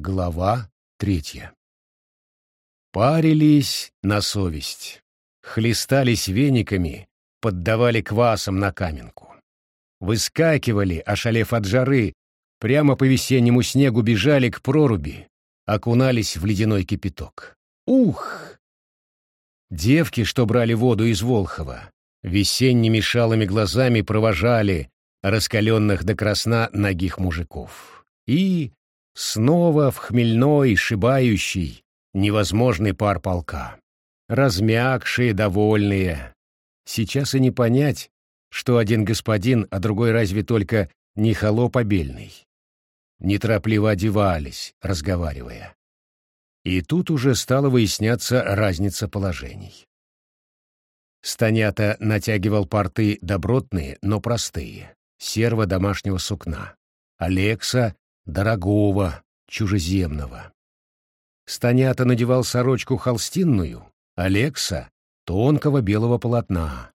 Глава третья. Парились на совесть, хлестались вениками, поддавали квасом на каменку. Выскакивали, ошалев от жары, прямо по весеннему снегу бежали к проруби, окунались в ледяной кипяток. Ух! Девки, что брали воду из Волхова, весенними шалыми глазами провожали раскаленных до красна ногих мужиков. И снова в хмельной, шибающий, невозможный пар полка. Размягшие, довольные. Сейчас и не понять, что один господин, а другой разве только не холоп обельный. Неторопливо одевались, разговаривая. И тут уже стала выясняться разница положений. Станята натягивал порты добротные, но простые, серого домашнего сукна. Алекса — дорогого, чужеземного. Станята надевал сорочку холстинную, Алекса — тонкого белого полотна.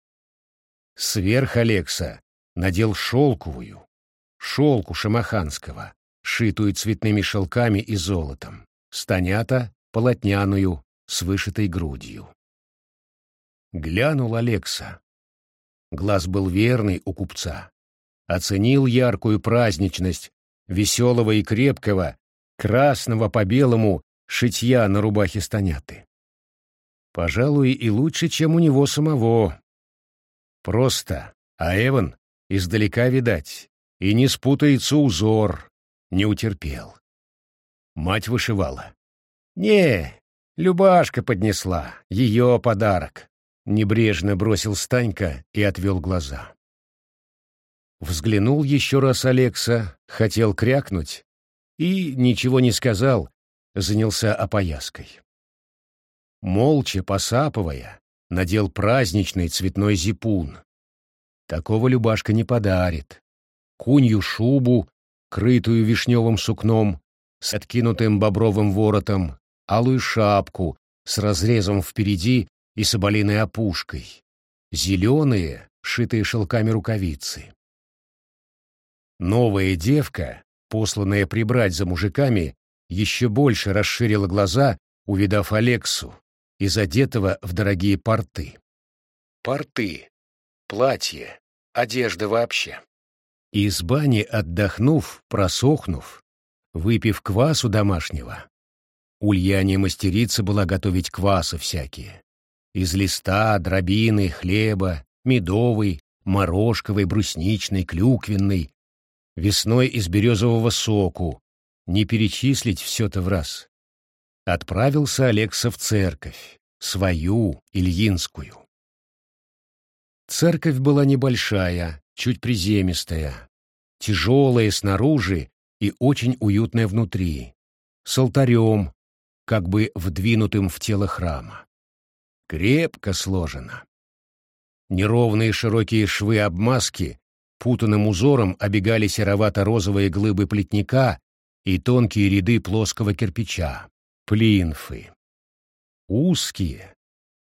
Сверх Алекса надел шелковую, шелку шамаханского, шитую цветными шелками и золотом. Станята — полотняную, с вышитой грудью. Глянул Алекса. Глаз был верный у купца. Оценил яркую праздничность веселого и крепкого, красного по белому шитья на рубахе Станяты. Пожалуй, и лучше, чем у него самого. Просто, а Эван издалека видать, и не спутается узор, не утерпел. Мать вышивала. «Не, Любашка поднесла, ее подарок. Небрежно бросил Станька и отвел глаза. Взглянул еще раз Алекса, хотел крякнуть и, ничего не сказал, занялся опояской. Молча, посапывая, надел праздничный цветной зипун. Такого Любашка не подарит. Кунью шубу, крытую вишневым сукном, с откинутым бобровым воротом, алую шапку с разрезом впереди и соболиной опушкой, зеленые, шитые шелками рукавицы. Новая девка, посланная прибрать за мужиками, еще больше расширила глаза, увидав Алексу, и задетого в дорогие порты. Порты, платье, одежда вообще. Из бани отдохнув, просохнув, выпив квасу домашнего, Ульяне мастерица была готовить квасы всякие из листа, дробины, хлеба, медовый, морожковый, брусничный, клюквенный, весной из березового соку. Не перечислить все-то в раз. Отправился Алекса в церковь, свою, Ильинскую. Церковь была небольшая, чуть приземистая, тяжелая снаружи и очень уютная внутри, с алтарем, как бы вдвинутым в тело храма крепко сложено. Неровные широкие швы обмазки путанным узором обегали серовато-розовые глыбы плетника и тонкие ряды плоского кирпича, плинфы. Узкие,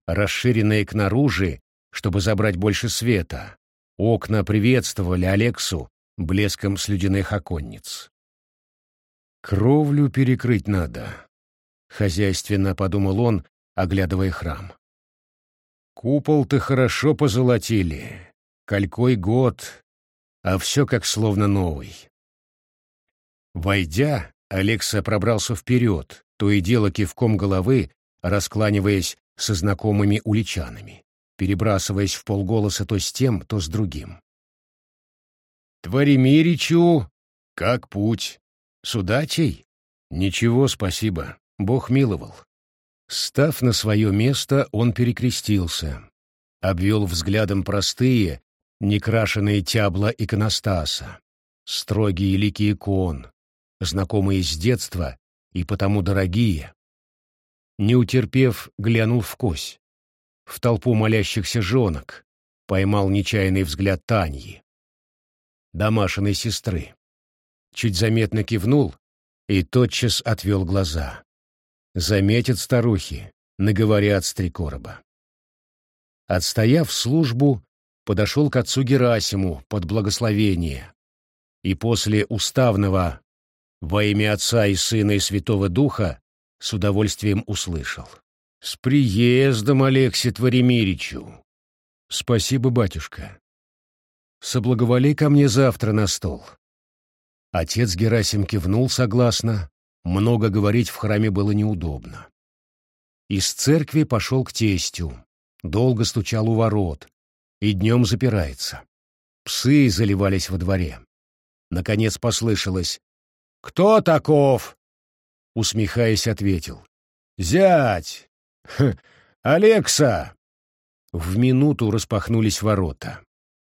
расширенные к наружи, чтобы забрать больше света, окна приветствовали Алексу блеском слюдяных оконниц. «Кровлю перекрыть надо», — хозяйственно подумал он, оглядывая храм. Купол-то хорошо позолотили. Колькой год, а все как словно новый. Войдя, Алекса пробрался вперед, то и дело кивком головы, раскланиваясь со знакомыми уличанами, перебрасываясь в полголоса то с тем, то с другим. «Творимиричу, как путь? С удачей?» «Ничего, спасибо, Бог миловал». Став на свое место, он перекрестился, обвел взглядом простые, некрашенные тябла иконостаса, строгие лики икон, знакомые с детства и потому дорогие. Не утерпев, глянул в кось, в толпу молящихся жонок, поймал нечаянный взгляд Таньи, домашиной сестры. Чуть заметно кивнул и тотчас отвел глаза. Заметят старухи, наговорят с три короба. Отстояв службу, подошел к отцу Герасиму под благословение и после уставного во имя Отца и Сына и Святого Духа с удовольствием услышал. «С приездом, Алексей Творимиричу!» «Спасибо, батюшка. Соблаговоли ко мне завтра на стол». Отец Герасим кивнул согласно, много говорить в храме было неудобно. Из церкви пошел к тестю, долго стучал у ворот, и днем запирается. Псы заливались во дворе. Наконец послышалось «Кто таков?» Усмехаясь, ответил «Зять! Х, Алекса!» В минуту распахнулись ворота.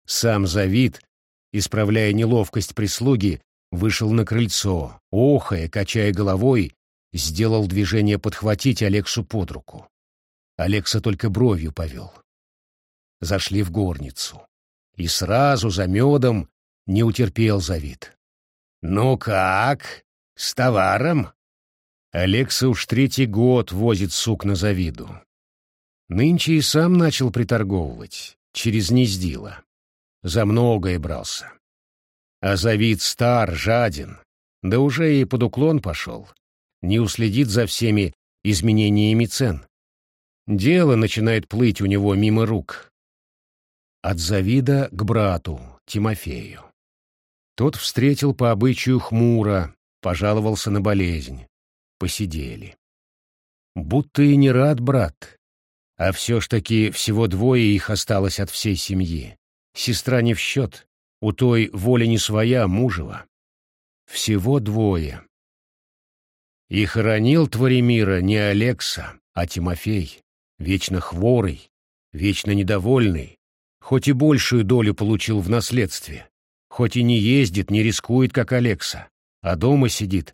Сам Завид, исправляя неловкость прислуги, вышел на крыльцо, охая, качая головой, сделал движение подхватить Алексу под руку. Алекса только бровью повел. Зашли в горницу. И сразу за медом не утерпел Завид. «Ну как? С товаром?» Алекса уж третий год возит сук на Завиду. Нынче и сам начал приторговывать, через Нездила. За многое брался. А Завид стар, жаден, да уже и под уклон пошел. Не уследит за всеми изменениями цен. Дело начинает плыть у него мимо рук. От Завида к брату, Тимофею. Тот встретил по обычаю хмуро, пожаловался на болезнь. Посидели. Будто и не рад брат, а все ж таки всего двое их осталось от всей семьи. Сестра не в счет, у той воля не своя, мужева. Всего двое. И хоронил Творимира не Алекса, а Тимофей, вечно хворый, вечно недовольный, хоть и большую долю получил в наследстве, хоть и не ездит, не рискует, как Алекса, а дома сидит,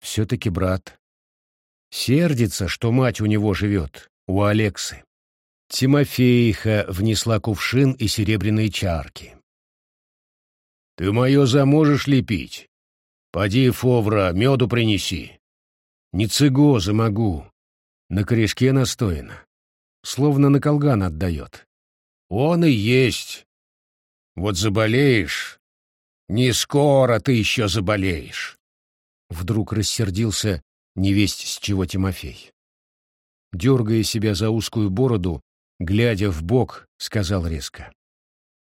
все-таки брат. Сердится, что мать у него живет, у Алексы. Тимофейха внесла кувшин и серебряные чарки. «Ты мое заможешь лепить? Поди, Фовра, меду принеси. Не цигозы могу. На корешке настояно. Словно на колган отдает. Он и есть. Вот заболеешь, не скоро ты еще заболеешь. Вдруг рассердился невесть с чего Тимофей. Дергая себя за узкую бороду, глядя в бок, сказал резко.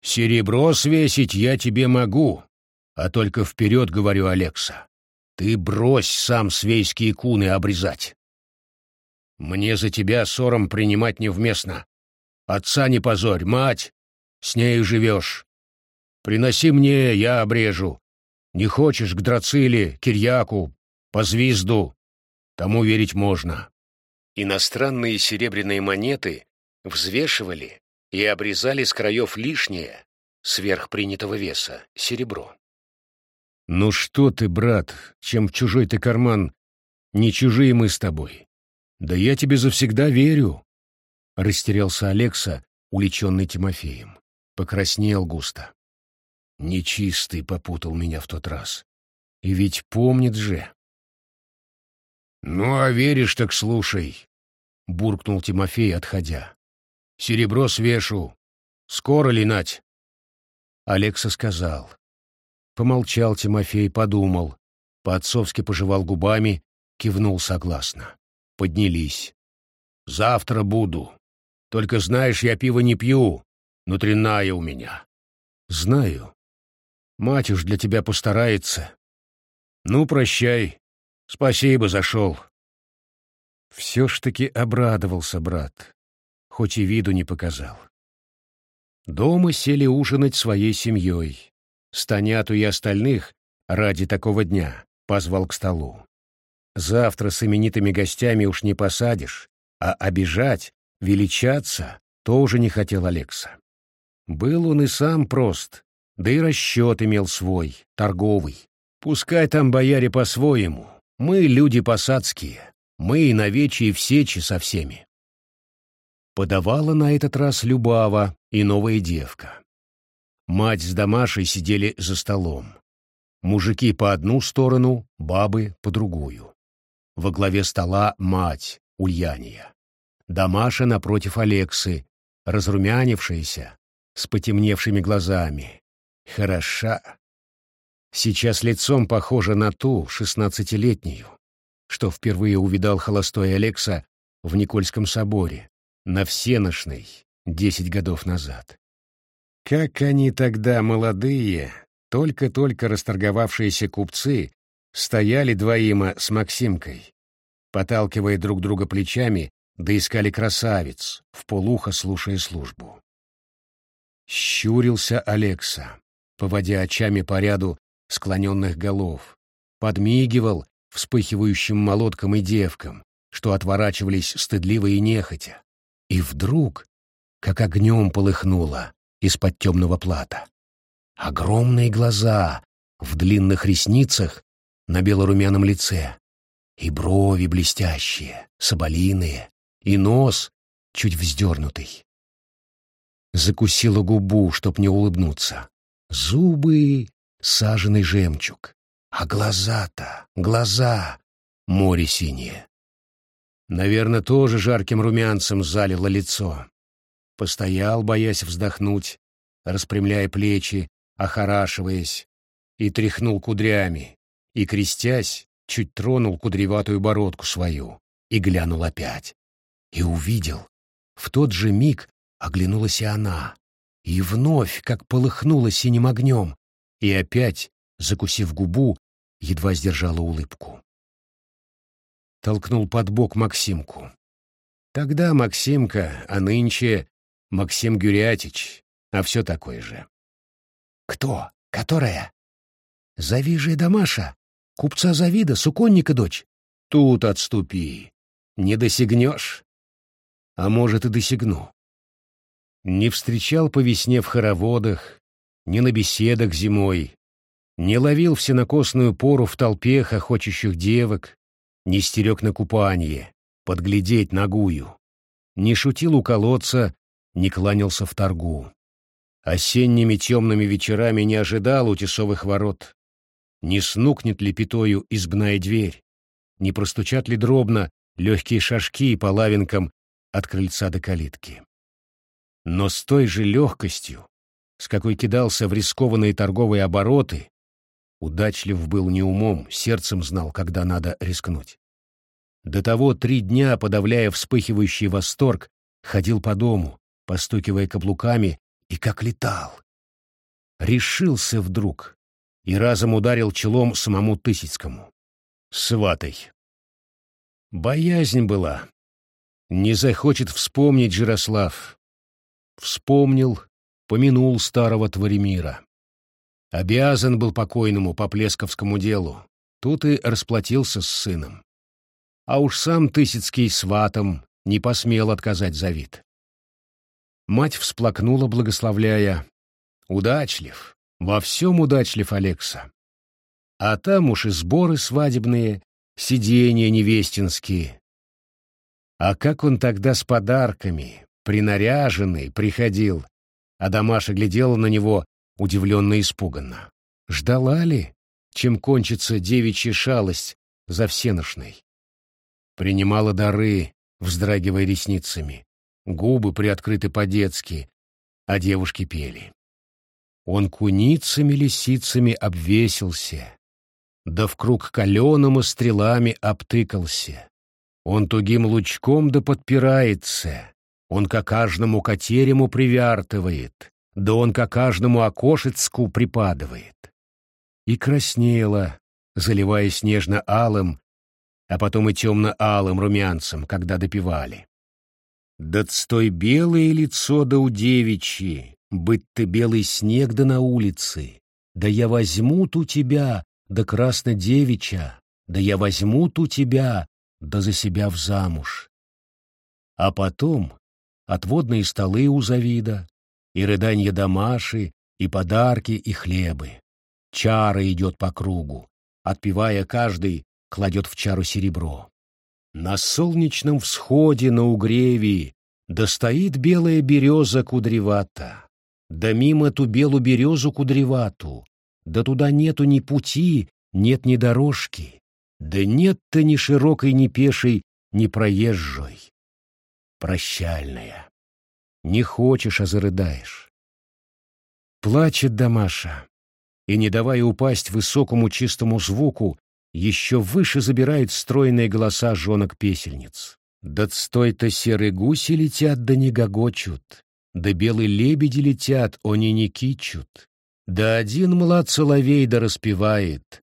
«Серебро свесить я тебе могу, а только вперед, говорю, Алекса. Ты брось сам свейские куны обрезать. Мне за тебя ссором принимать невместно. Отца не позорь, мать, с нею живешь. Приноси мне, я обрежу. Не хочешь к Драциле, Кирьяку, по звезду, тому верить можно. Иностранные серебряные монеты взвешивали и обрезали с краев лишнее, сверх принятого веса, серебро. «Ну что ты, брат, чем в чужой ты карман? Не чужие мы с тобой. Да я тебе завсегда верю!» Растерялся Алекса, уличенный Тимофеем. Покраснел густо. Нечистый попутал меня в тот раз. И ведь помнит же. «Ну, а веришь, так слушай», — буркнул Тимофей, отходя. «Серебро свешу. Скоро ли, Нать?» Алекса сказал. Помолчал Тимофей, подумал. По-отцовски пожевал губами, кивнул согласно. Поднялись. «Завтра буду. Только знаешь, я пиво не пью. Внутренная у меня». «Знаю. Мать уж для тебя постарается. Ну, прощай. Спасибо, зашел». Все ж таки обрадовался брат, хоть и виду не показал. Дома сели ужинать своей семьей. Станяту и остальных ради такого дня позвал к столу. Завтра с именитыми гостями уж не посадишь, а обижать, величаться тоже не хотел Алекса. Был он и сам прост, да и расчет имел свой, торговый. Пускай там бояре по-своему, мы люди посадские, мы и навечи и в сечи со всеми. Подавала на этот раз Любава и новая девка. Мать с Дамашей сидели за столом. Мужики по одну сторону, бабы по другую. Во главе стола мать, Ульяния. Дамаша напротив Алексы, разрумянившаяся, с потемневшими глазами. Хороша. Сейчас лицом похожа на ту, шестнадцатилетнюю, что впервые увидал холостой Алекса в Никольском соборе, на Всеношной, десять годов назад. Как они тогда, молодые, только-только расторговавшиеся купцы, стояли двоима с Максимкой, поталкивая друг друга плечами, да искали красавиц, в полухо слушая службу. Щурился Алекса, поводя очами по ряду склоненных голов, подмигивал вспыхивающим молоткам и девкам, что отворачивались стыдливо и нехотя. И вдруг, как огнем полыхнуло из-под темного плата. Огромные глаза в длинных ресницах на белорумяном лице, и брови блестящие, соболиные, и нос чуть вздернутый. Закусила губу, чтоб не улыбнуться. Зубы — саженный жемчуг, а глаза-то, глаза — море синее. Наверное, тоже жарким румянцем залило лицо. Постоял, боясь вздохнуть, распрямляя плечи, охорашиваясь, и тряхнул кудрями, и, крестясь, чуть тронул кудреватую бородку свою, и глянул опять. И увидел. В тот же миг оглянулась и она, и вновь, как полыхнула синим огнем, и опять, закусив губу, едва сдержала улыбку. Толкнул под бок Максимку. Тогда Максимка, а нынче Максим Гюрятич, а все такое же. «Кто? Которая?» «Завижая Дамаша, купца Завида, суконника дочь». «Тут отступи, не досягнешь». «А может, и досягну». Не встречал по весне в хороводах, не на беседах зимой, не ловил в пору в толпе хохочущих девок, не стерег на купание, подглядеть нагую, не шутил у колодца, не кланялся в торгу. Осенними темными вечерами не ожидал у тесовых ворот. Не снукнет ли пятою избная дверь, не простучат ли дробно легкие шажки по лавинкам от крыльца до калитки. Но с той же легкостью, с какой кидался в рискованные торговые обороты, удачлив был не умом, сердцем знал, когда надо рискнуть. До того три дня, подавляя вспыхивающий восторг, ходил по дому, постукивая каблуками и как летал. Решился вдруг и разом ударил челом самому Тысяцкому. Сватой. Боязнь была. Не захочет вспомнить Жирослав. Вспомнил, помянул старого Творимира. Обязан был покойному по Плесковскому делу. Тут и расплатился с сыном. А уж сам Тысяцкий сватом не посмел отказать за вид. Мать всплакнула, благословляя. Удачлив, во всем удачлив Алекса. А там уж и сборы свадебные, сиденья невестинские. А как он тогда с подарками, принаряженный, приходил, а Дамаша глядела на него удивленно и испуганно. Ждала ли, чем кончится девичья шалость за всеношной? Принимала дары, вздрагивая ресницами губы приоткрыты по-детски, а девушки пели. Он куницами-лисицами обвесился, да в круг каленому стрелами обтыкался. Он тугим лучком да подпирается, он ко каждому котерему привяртывает, да он ко каждому окошецку припадывает. И краснела, заливаясь нежно-алым, а потом и темно-алым румянцем, когда допивали. Да стой белое лицо да у девичьи, быть ты белый снег да на улице. Да я возьму ту тебя, да красно девича, да я возьму ту тебя, да за себя в замуж. А потом отводные столы у завида, и рыданье домаши, и подарки, и хлебы. Чара идет по кругу, отпивая каждый, кладет в чару серебро. На солнечном всходе на угреве да стоит белая береза кудревата, да мимо ту белую березу кудревату, да туда нету ни пути, нет ни дорожки, да нет-то ни широкой, ни пешей, ни проезжей. Прощальная. Не хочешь, а зарыдаешь. Плачет Дамаша. и, не давая упасть высокому чистому звуку, еще выше забирают стройные голоса жонок-песельниц. Да стой-то серые гуси летят, да не гогочут, да белые лебеди летят, они не кичут, да один млад соловей да распевает,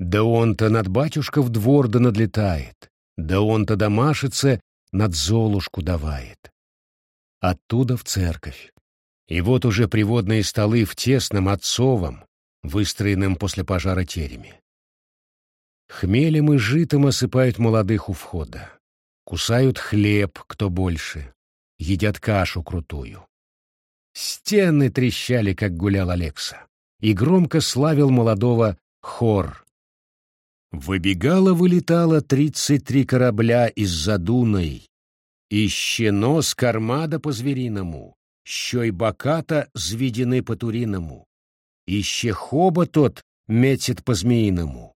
да он-то над батюшка в двор да надлетает, да он-то домашице над золушку давает. Оттуда в церковь. И вот уже приводные столы в тесном отцовом, выстроенном после пожара тереме. Хмелем и житом осыпают молодых у входа. Кусают хлеб, кто больше. Едят кашу крутую. Стены трещали, как гулял Алекса. И громко славил молодого хор. Выбегало-вылетало тридцать три корабля из-за Дуной. Ище нос кармада по-звериному, щой боката зведены по-туриному. Ище хоба тот метит по-змеиному.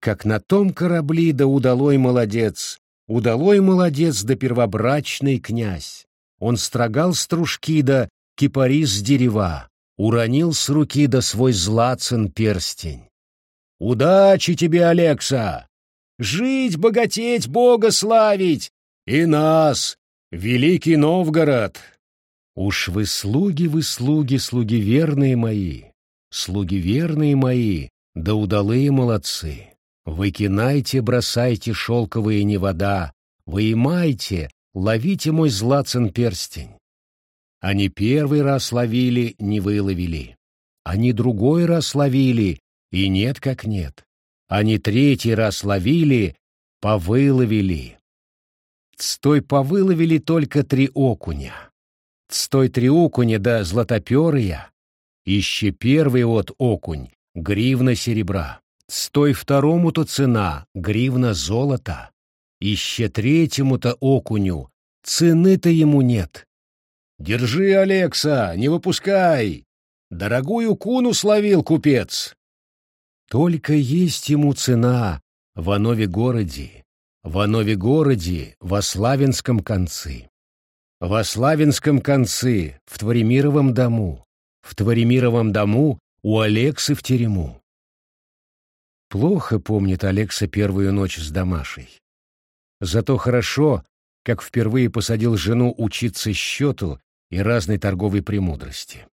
Как на том корабли да удалой молодец, удалой молодец да первобрачный князь. Он строгал стружки да кипарис дерева, уронил с руки да свой злацен перстень. «Удачи тебе, Алекса! Жить, богатеть, Бога славить! И нас, Великий Новгород!» Уж вы слуги, вы слуги, слуги верные мои, слуги верные мои, да удалые молодцы. Выкинайте, бросайте шелковые не вода, выимайте, ловите мой злацен перстень. Они первый раз ловили, не выловили. Они другой раз ловили, и нет как нет. Они третий раз ловили, повыловили. Стой повыловили только три окуня. Стой три окуня да златоперыя. Ище первый вот окунь, гривна серебра. Стой второму-то цена, гривна золота. Ище третьему-то окуню, цены-то ему нет. Держи, Алекса, не выпускай! Дорогую куну словил купец. Только есть ему цена в Анове городе, в Анове городе, во Славянском конце. Во Славянском конце, в Творимировом дому, в Творимировом дому у Алексы в терему. Плохо помнит Алекса первую ночь с Дамашей. Зато хорошо, как впервые посадил жену учиться счету и разной торговой премудрости.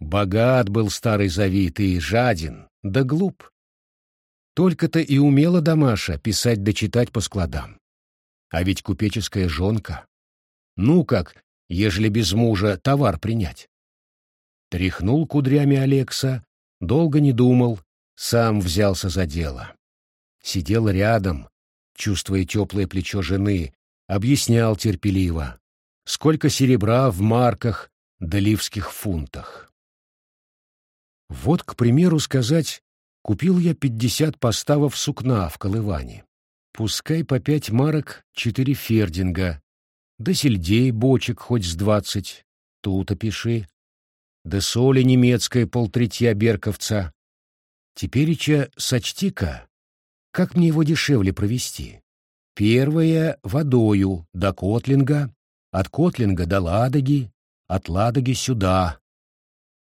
Богат был старый Завид и жаден, да глуп. Только-то и умела Дамаша писать да читать по складам. А ведь купеческая жонка. Ну как, ежели без мужа товар принять? Тряхнул кудрями Алекса, долго не думал, сам взялся за дело. Сидел рядом, чувствуя теплое плечо жены, объяснял терпеливо, сколько серебра в марках да ливских фунтах. Вот, к примеру, сказать, купил я пятьдесят поставов сукна в Колыване. Пускай по пять марок четыре фердинга, да сельдей бочек хоть с двадцать, тут опиши, да соли немецкая полтретья берковца, Тепереча сочти-ка, как мне его дешевле провести. Первое — водою до Котлинга, от Котлинга до Ладоги, от Ладоги сюда.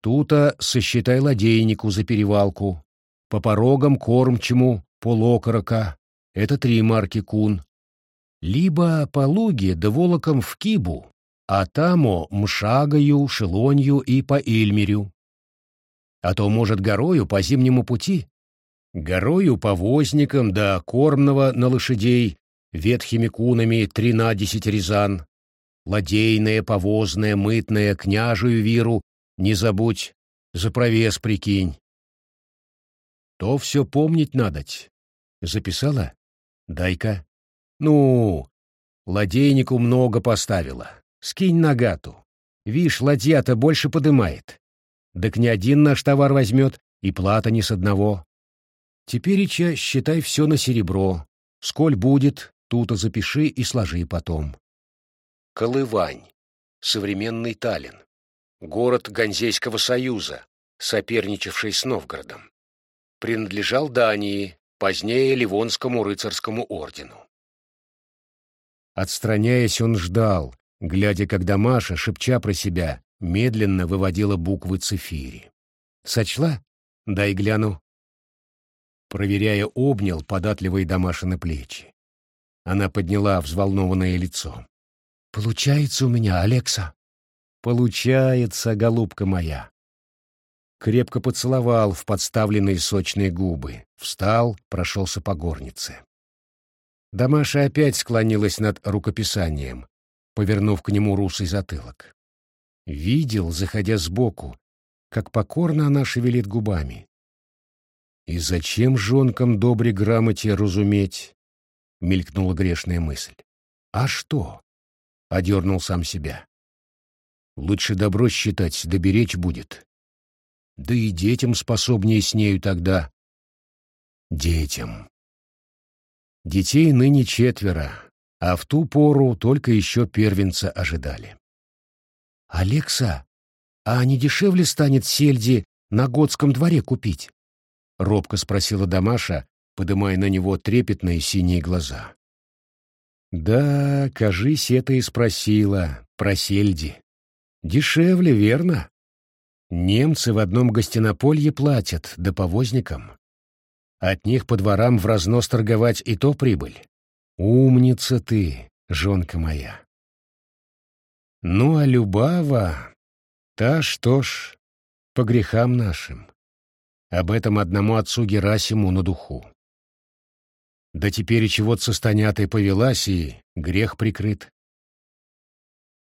Тута сосчитай ладейнику за перевалку, по порогам кормчему полокорока, это три марки кун. Либо по луге да волоком в кибу, а тамо мшагаю, шелонью и по Ильмерю а то, может, горою по зимнему пути, горою по возникам да кормного на лошадей, ветхими кунами тринадесять рязан, ладейное, повозное, мытное, княжую виру, не забудь, за провес прикинь. То все помнить надоть. Записала? Дай-ка. Ну, ладейнику много поставила. Скинь нагату. Вишь, ладья-то больше подымает. Так не один наш товар возьмет, и плата не с одного. Тепереча считай все на серебро. Сколь будет, тут запиши и сложи потом. Колывань. Современный Таллин. Город Ганзейского союза, соперничавший с Новгородом. Принадлежал Дании, позднее Ливонскому рыцарскому ордену. Отстраняясь, он ждал, глядя, когда Маша, шепча про себя, медленно выводила буквы цифири. Сочла? Дай гляну. Проверяя, обнял податливые Дамашины плечи. Она подняла взволнованное лицо. «Получается у меня, Алекса?» «Получается, голубка моя». Крепко поцеловал в подставленные сочные губы, встал, прошелся по горнице. Дамаша опять склонилась над рукописанием, повернув к нему русый затылок. Видел, заходя сбоку, как покорно она шевелит губами. «И зачем жонкам добре грамоте разуметь?» — мелькнула грешная мысль. «А что?» — одернул сам себя. «Лучше добро считать, доберечь будет. Да и детям способнее с нею тогда». «Детям». Детей ныне четверо, а в ту пору только еще первенца ожидали. «Алекса, а не дешевле станет сельди на Готском дворе купить?» — робко спросила Дамаша, подымая на него трепетные синие глаза. «Да, кажись, это и спросила про сельди. Дешевле, верно? Немцы в одном гостинополье платят, да повозникам. От них по дворам в разнос торговать и то прибыль. Умница ты, жонка моя. Ну, а Любава, та что ж, по грехам нашим. Об этом одному отцу Герасиму на духу. Да теперь и чего-то состонятой повелась, и грех прикрыт.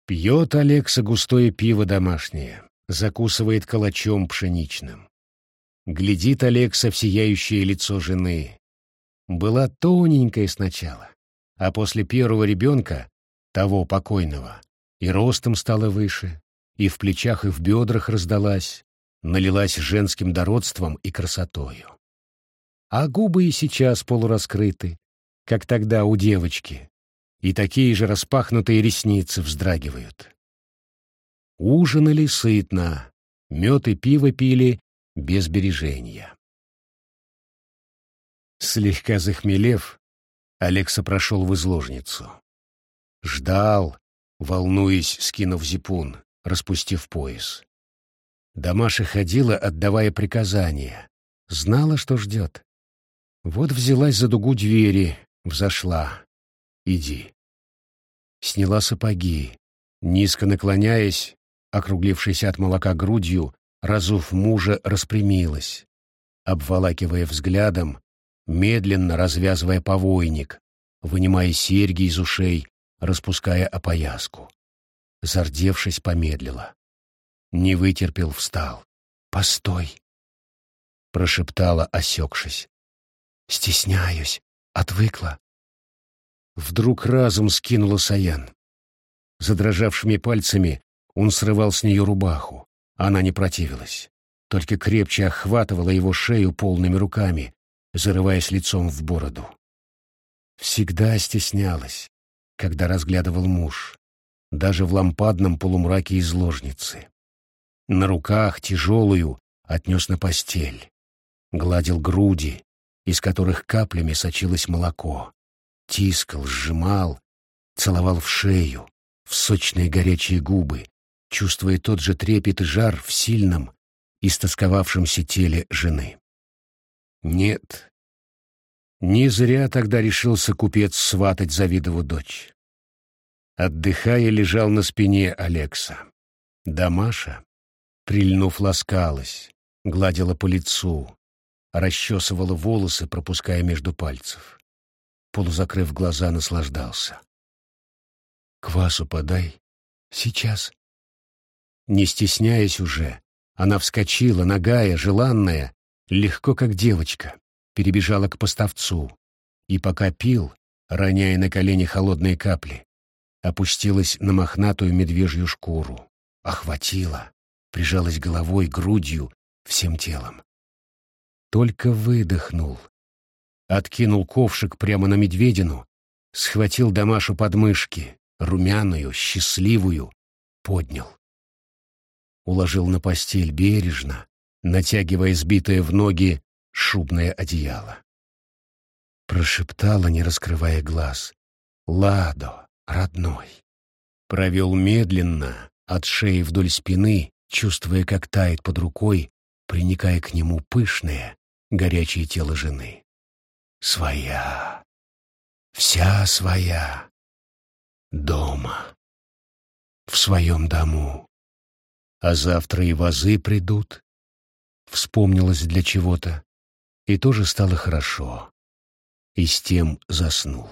Пьет Алекса густое пиво домашнее, закусывает калачом пшеничным. Глядит Алекса в сияющее лицо жены. Была тоненькая сначала, а после первого ребенка, того покойного, и ростом стала выше, и в плечах и в бедрах раздалась, налилась женским дородством и красотою а губы и сейчас полураскрыты, как тогда у девочки, и такие же распахнутые ресницы вздрагивают. Ужинали сытно, мед и пиво пили без бережения. Слегка захмелев, Алекса прошел в изложницу. Ждал, волнуясь, скинув зипун, распустив пояс. Дамаша ходила, отдавая приказания. Знала, что ждет. Вот взялась за дугу двери, взошла. Иди. Сняла сапоги, низко наклоняясь, округлившись от молока грудью, разув мужа, распрямилась, обволакивая взглядом, медленно развязывая повойник, вынимая серьги из ушей, распуская опояску. Зардевшись, помедлила. Не вытерпел, встал. «Постой!» — прошептала, осекшись. Стесняюсь. Отвыкла. Вдруг разум скинула Саян. Задрожавшими пальцами он срывал с нее рубаху. Она не противилась. Только крепче охватывала его шею полными руками, зарываясь лицом в бороду. Всегда стеснялась, когда разглядывал муж, даже в лампадном полумраке изложницы. На руках тяжелую отнес на постель, гладил груди, из которых каплями сочилось молоко. Тискал, сжимал, целовал в шею, в сочные горячие губы, чувствуя тот же трепет и жар в сильном, истосковавшемся теле жены. Нет, не зря тогда решился купец сватать Завидову дочь. Отдыхая, лежал на спине Алекса. Дамаша, прильнув, ласкалась, гладила по лицу, расчесывала волосы, пропуская между пальцев. Полузакрыв глаза, наслаждался. «Квасу подай. Сейчас». Не стесняясь уже, она вскочила, нагая, желанная, легко как девочка, перебежала к поставцу и, пока пил, роняя на колени холодные капли, опустилась на мохнатую медвежью шкуру, охватила, прижалась головой, грудью, всем телом. Только выдохнул. Откинул ковшик прямо на медведину, схватил Дамашу под мышки, румяную, счастливую, поднял. Уложил на постель бережно, натягивая сбитое в ноги шубное одеяло. Прошептала, не раскрывая глаз. «Ладо, родной!» Провел медленно, от шеи вдоль спины, чувствуя, как тает под рукой приникая к нему пышное, горячее тело жены. Своя, вся своя, дома, в своем дому. А завтра и вазы придут. Вспомнилось для чего-то, и тоже стало хорошо. И с тем заснул.